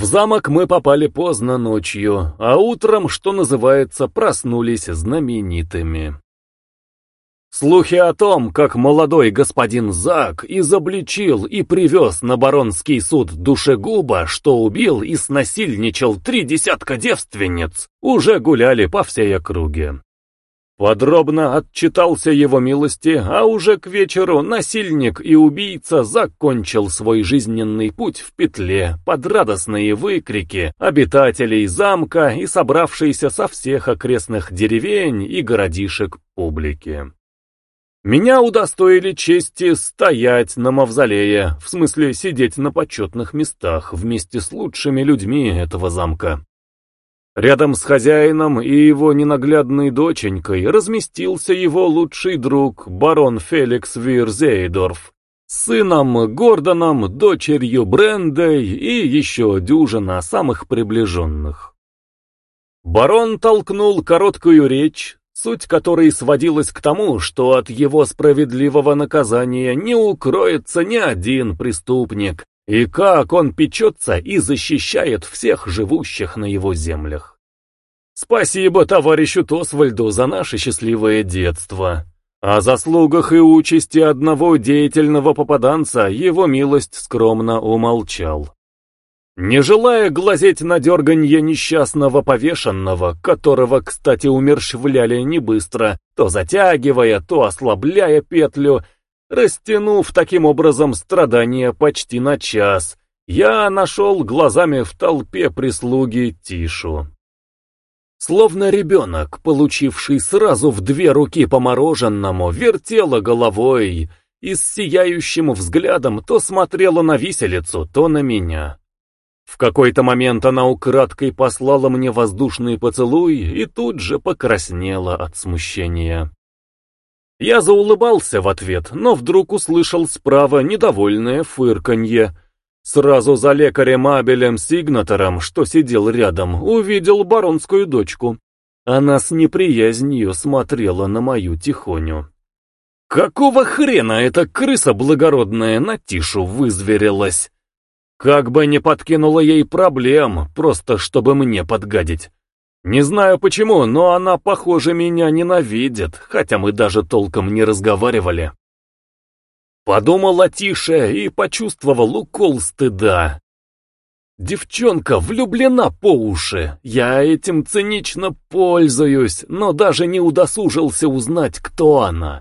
В замок мы попали поздно ночью, а утром, что называется, проснулись знаменитыми. Слухи о том, как молодой господин Зак изобличил и привез на баронский суд душегуба, что убил и снасильничал три десятка девственниц, уже гуляли по всей округе. Подробно отчитался его милости, а уже к вечеру насильник и убийца закончил свой жизненный путь в петле под радостные выкрики обитателей замка и собравшейся со всех окрестных деревень и городишек публики. Меня удостоили чести стоять на мавзолее, в смысле сидеть на почетных местах вместе с лучшими людьми этого замка. Рядом с хозяином и его ненаглядной доченькой разместился его лучший друг, барон Феликс Вирзейдорф, сыном Гордоном, дочерью Брендой и еще дюжина самых приближенных. Барон толкнул короткую речь, суть которой сводилась к тому, что от его справедливого наказания не укроется ни один преступник, и как он печется и защищает всех живущих на его землях. Спасибо товарищу Тосвальду за наше счастливое детство. О заслугах и участи одного деятельного попаданца его милость скромно умолчал. Не желая глазеть на дерганье несчастного повешенного, которого, кстати, умерщвляли не быстро, то затягивая, то ослабляя петлю, растянув таким образом страдания почти на час, я нашел глазами в толпе прислуги Тишу. Словно ребенок, получивший сразу в две руки по мороженому, вертела головой и с сияющим взглядом то смотрела на виселицу, то на меня. В какой-то момент она украдкой послала мне воздушный поцелуй и тут же покраснела от смущения. Я заулыбался в ответ, но вдруг услышал справа недовольное фырканье. Сразу за лекарем Абелем Сигнатором, что сидел рядом, увидел баронскую дочку. Она с неприязнью смотрела на мою тихоню. Какого хрена эта крыса благородная на Тишу вызверилась? Как бы не подкинула ей проблем, просто чтобы мне подгадить. Не знаю почему, но она, похоже, меня ненавидит, хотя мы даже толком не разговаривали. Подумал о Тише и почувствовал укол стыда. Девчонка влюблена по уши, я этим цинично пользуюсь, но даже не удосужился узнать, кто она.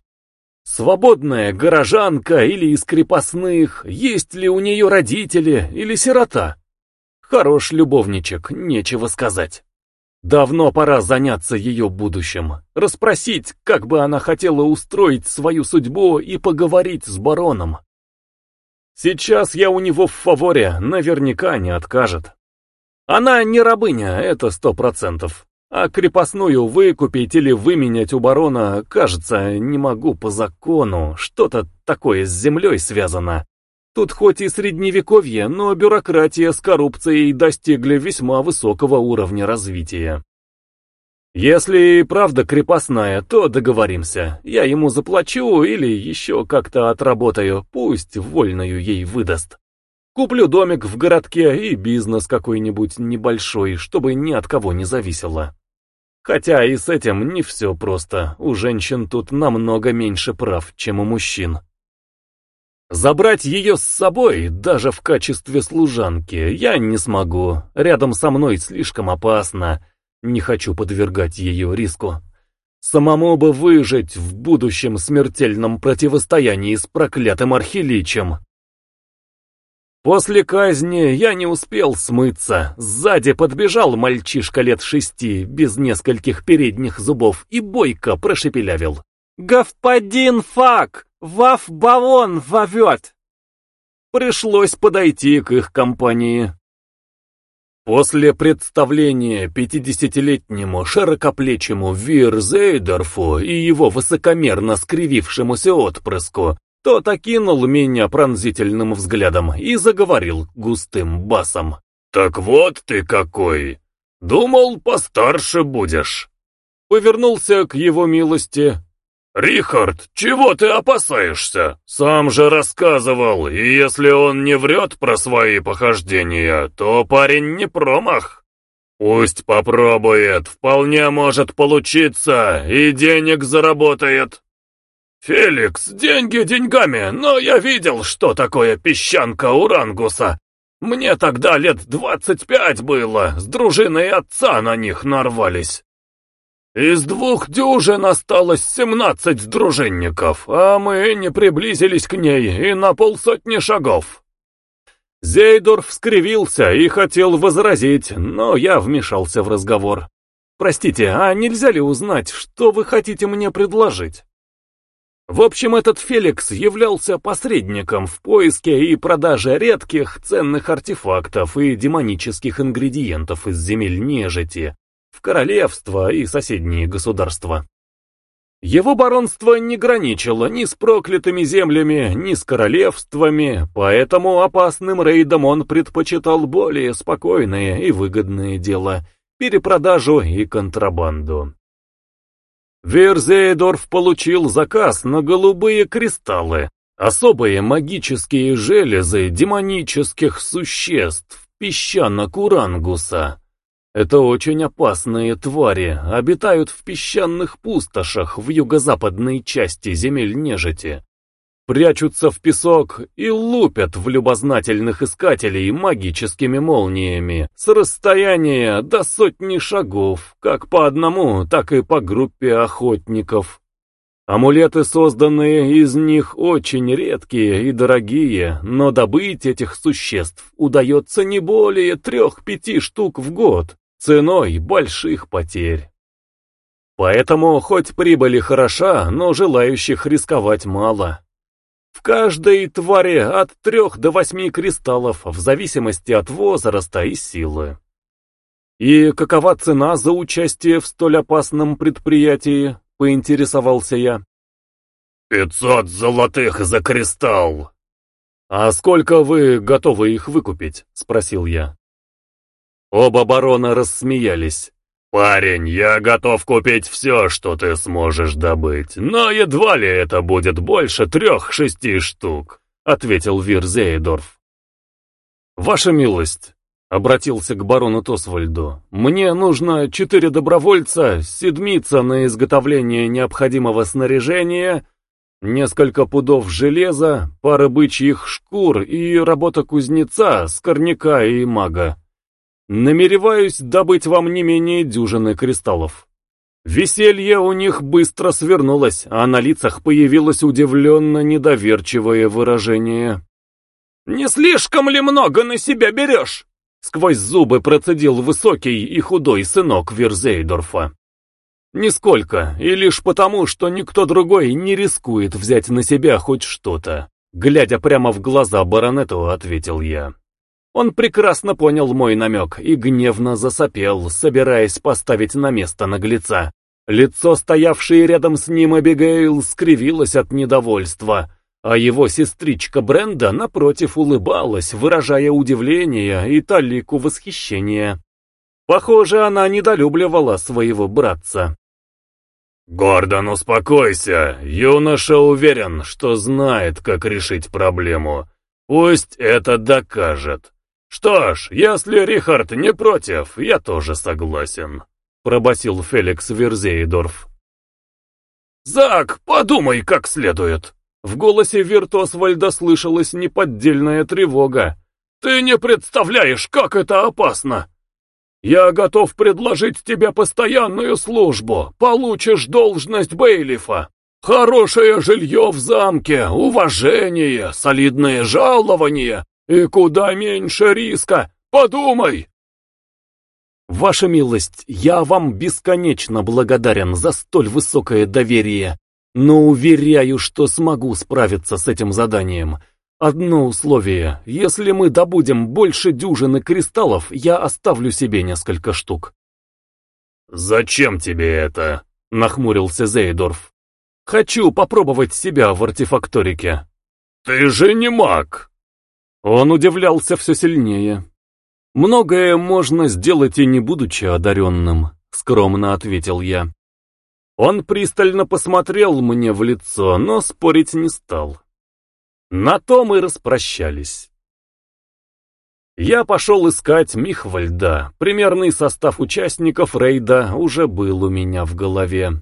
Свободная горожанка или из крепостных, есть ли у нее родители или сирота? Хорош любовничек, нечего сказать. Давно пора заняться ее будущим, расспросить, как бы она хотела устроить свою судьбу и поговорить с бароном. Сейчас я у него в фаворе, наверняка не откажет. Она не рабыня, это сто процентов. А крепостную выкупить или выменять у барона, кажется, не могу по закону, что-то такое с землей связано. Тут хоть и средневековье, но бюрократия с коррупцией достигли весьма высокого уровня развития. Если правда крепостная, то договоримся. Я ему заплачу или еще как-то отработаю, пусть вольную ей выдаст. Куплю домик в городке и бизнес какой-нибудь небольшой, чтобы ни от кого не зависело. Хотя и с этим не все просто, у женщин тут намного меньше прав, чем у мужчин. Забрать ее с собой, даже в качестве служанки, я не смогу, рядом со мной слишком опасно, не хочу подвергать ее риску. Самому бы выжить в будущем смертельном противостоянии с проклятым архиличем. После казни я не успел смыться. Сзади подбежал мальчишка лет шести, без нескольких передних зубов, и бойко прошепелявил. «Господин Фак, ваф бавон вовет!» Пришлось подойти к их компании. После представления пятидесятилетнему широкоплечему Вир Зейдорфу и его высокомерно скривившемуся отпрыску тот окинул меня пронзительным взглядом и заговорил густым басом. «Так вот ты какой! Думал, постарше будешь!» Повернулся к его милости. «Рихард, чего ты опасаешься? Сам же рассказывал, и если он не врет про свои похождения, то парень не промах. Пусть попробует, вполне может получиться, и денег заработает». «Феликс, деньги деньгами, но я видел, что такое песчанка Урангуса. Мне тогда лет двадцать пять было, с дружиной отца на них нарвались. Из двух дюжин осталось семнадцать дружинников, а мы не приблизились к ней и на полсотни шагов». Зейдорф скривился и хотел возразить, но я вмешался в разговор. «Простите, а нельзя ли узнать, что вы хотите мне предложить?» В общем, этот Феликс являлся посредником в поиске и продаже редких ценных артефактов и демонических ингредиентов из земель нежити в королевства и соседние государства. Его баронство не граничило ни с проклятыми землями, ни с королевствами, поэтому опасным рейдом он предпочитал более спокойное и выгодное дело – перепродажу и контрабанду. Верзейдорф получил заказ на голубые кристаллы, особые магические железы демонических существ, песчанок Урангуса. Это очень опасные твари, обитают в песчаных пустошах в юго-западной части земель нежити. Прячутся в песок и лупят в любознательных искателей магическими молниями с расстояния до сотни шагов, как по одному, так и по группе охотников. Амулеты, созданные из них, очень редкие и дорогие, но добыть этих существ удается не более трех-пяти штук в год, ценой больших потерь. Поэтому, хоть прибыль хороша, но желающих рисковать мало. В каждой твари от трех до восьми кристаллов, в зависимости от возраста и силы. И какова цена за участие в столь опасном предприятии, поинтересовался я. «Пятьсот золотых за кристалл!» «А сколько вы готовы их выкупить?» — спросил я. Оба барона рассмеялись. «Парень, я готов купить все, что ты сможешь добыть, но едва ли это будет больше трех-шести штук», — ответил Вир Зейдорф. «Ваша милость», — обратился к барону Тосвальду, — «мне нужно четыре добровольца, седмица на изготовление необходимого снаряжения, несколько пудов железа, пара бычьих шкур и работа кузнеца, скорняка и мага. Намереваюсь добыть вам не менее дюжины кристаллов. Веселье у них быстро свернулось, а на лицах появилось удивленно недоверчивое выражение. «Не слишком ли много на себя берешь?» Сквозь зубы процедил высокий и худой сынок Верзейдорфа. «Нисколько, и лишь потому, что никто другой не рискует взять на себя хоть что-то», глядя прямо в глаза баронету, ответил я. Он прекрасно понял мой намек и гневно засопел, собираясь поставить на место наглеца. Лицо, стоявшее рядом с ним Эбигейл, скривилось от недовольства, а его сестричка Бренда, напротив, улыбалась, выражая удивление и талику восхищения. Похоже, она недолюбливала своего братца. «Гордон, успокойся. Юноша уверен, что знает, как решить проблему. Пусть это докажет. «Что ж, если Рихард не против, я тоже согласен», — пробасил Феликс Верзеидорф. «Зак, подумай как следует!» В голосе Виртосвальда слышалась неподдельная тревога. «Ты не представляешь, как это опасно! Я готов предложить тебе постоянную службу, получишь должность бейлифа, хорошее жилье в замке, уважение, солидное жалование, и куда меньше риска. Подумай!» «Ваша милость, я вам бесконечно благодарен за столь высокое доверие, но уверяю, что смогу справиться с этим заданием. Одно условие, если мы добудем больше дюжины кристаллов, я оставлю себе несколько штук». «Зачем тебе это?» — нахмурился Зейдорф. «Хочу попробовать себя в артефакторике». «Ты же не маг!» Он удивлялся все сильнее. «Многое можно сделать и не будучи одаренным», — скромно ответил я. Он пристально посмотрел мне в лицо, но спорить не стал. На то мы распрощались. Я пошел искать Михвальда. Примерный состав участников рейда уже был у меня в голове.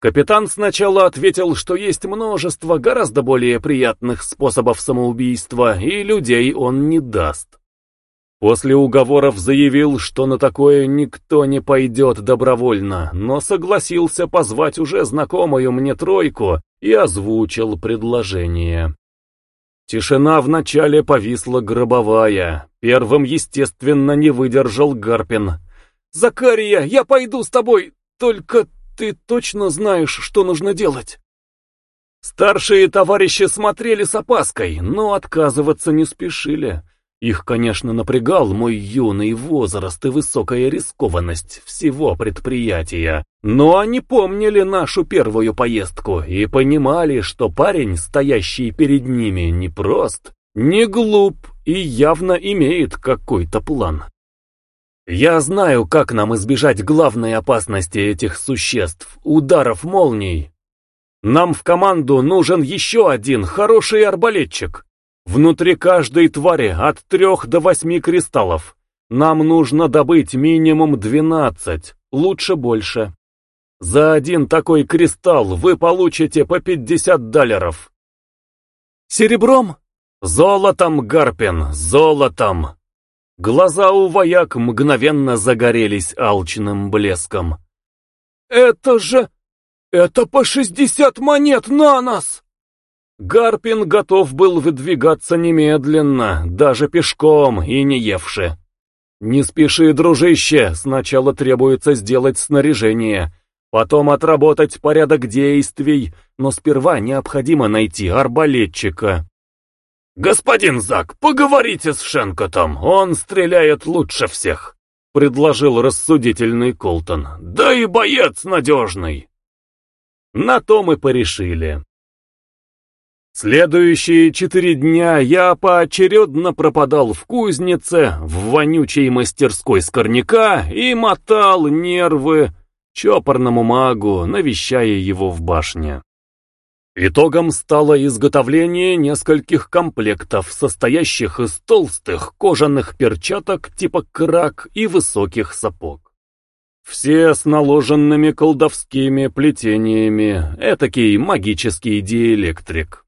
Капитан сначала ответил, что есть множество гораздо более приятных способов самоубийства, и людей он не даст. После уговоров заявил, что на такое никто не пойдет добровольно, но согласился позвать уже знакомую мне тройку и озвучил предложение. Тишина вначале повисла гробовая. Первым, естественно, не выдержал Гарпин. «Закария, я пойду с тобой, только ты точно знаешь, что нужно делать?» Старшие товарищи смотрели с опаской, но отказываться не спешили. Их, конечно, напрягал мой юный возраст и высокая рискованность всего предприятия, но они помнили нашу первую поездку и понимали, что парень, стоящий перед ними, не прост, не глуп и явно имеет какой-то план. Я знаю, как нам избежать главной опасности этих существ — ударов молний. Нам в команду нужен еще один хороший арбалетчик. Внутри каждой твари от трех до восьми кристаллов. Нам нужно добыть минимум двенадцать, лучше больше. За один такой кристалл вы получите по пятьдесят долларов. Серебром? Золотом, Гарпин, золотом. Глаза у вояк мгновенно загорелись алчным блеском. «Это же... это по шестьдесят монет на нас!» Гарпин готов был выдвигаться немедленно, даже пешком и не евши. «Не спеши, дружище, сначала требуется сделать снаряжение, потом отработать порядок действий, но сперва необходимо найти арбалетчика». «Господин Зак, поговорите с Шенкотом, он стреляет лучше всех», — предложил рассудительный Колтон. «Да и боец надежный». На то мы порешили. Следующие четыре дня я поочередно пропадал в кузнице, в вонючей мастерской скорняка и мотал нервы чопорному магу, навещая его в башне. Итогом стало изготовление нескольких комплектов, состоящих из толстых кожаных перчаток типа крак и высоких сапог. Все с наложенными колдовскими плетениями, этакий магический диэлектрик.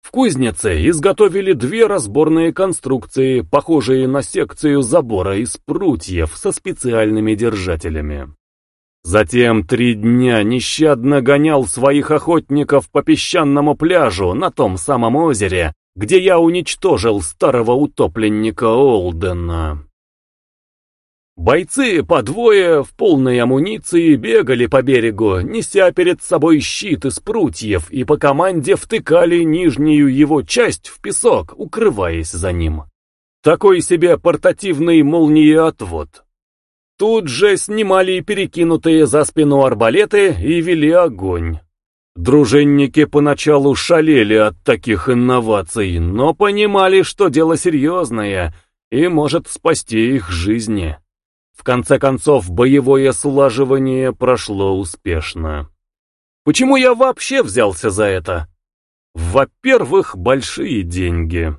В кузнице изготовили две разборные конструкции, похожие на секцию забора из прутьев со специальными держателями. Затем три дня нещадно гонял своих охотников по песчаному пляжу на том самом озере, где я уничтожил старого утопленника Олдена. Бойцы по двое в полной амуниции бегали по берегу, неся перед собой щит из прутьев и по команде втыкали нижнюю его часть в песок, укрываясь за ним. Такой себе портативный молниеотвод. Тут же снимали перекинутые за спину арбалеты и вели огонь. Дружинники поначалу шалели от таких инноваций, но понимали, что дело серьезное и может спасти их жизни. В конце концов, боевое слаживание прошло успешно. Почему я вообще взялся за это? Во-первых, большие деньги.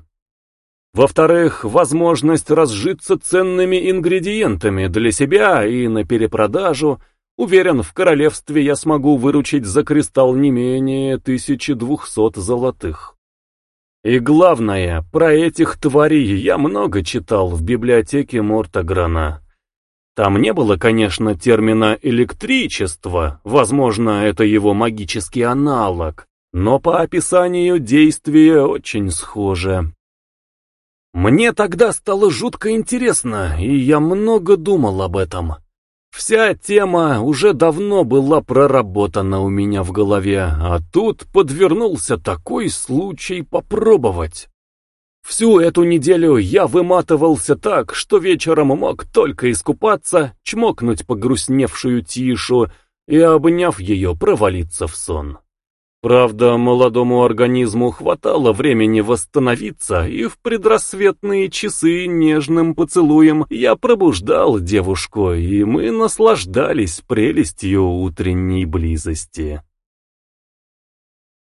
Во-вторых, возможность разжиться ценными ингредиентами для себя и на перепродажу. Уверен, в королевстве я смогу выручить за кристалл не менее 1200 золотых. И главное, про этих тварей я много читал в библиотеке Мортограна. Там не было, конечно, термина «электричество», возможно, это его магический аналог, но по описанию действия очень схоже. Мне тогда стало жутко интересно, и я много думал об этом. Вся тема уже давно была проработана у меня в голове, а тут подвернулся такой случай попробовать. Всю эту неделю я выматывался так, что вечером мог только искупаться, чмокнуть погрустневшую тишу и, обняв ее, провалиться в сон. Правда, молодому организму хватало времени восстановиться, и в предрассветные часы нежным поцелуем я пробуждал девушку, и мы наслаждались прелестью утренней близости.